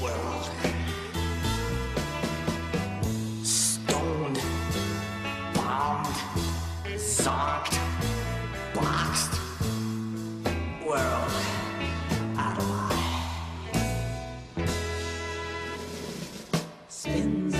world. Stoned, bombed, zonked, boxed world. Spins.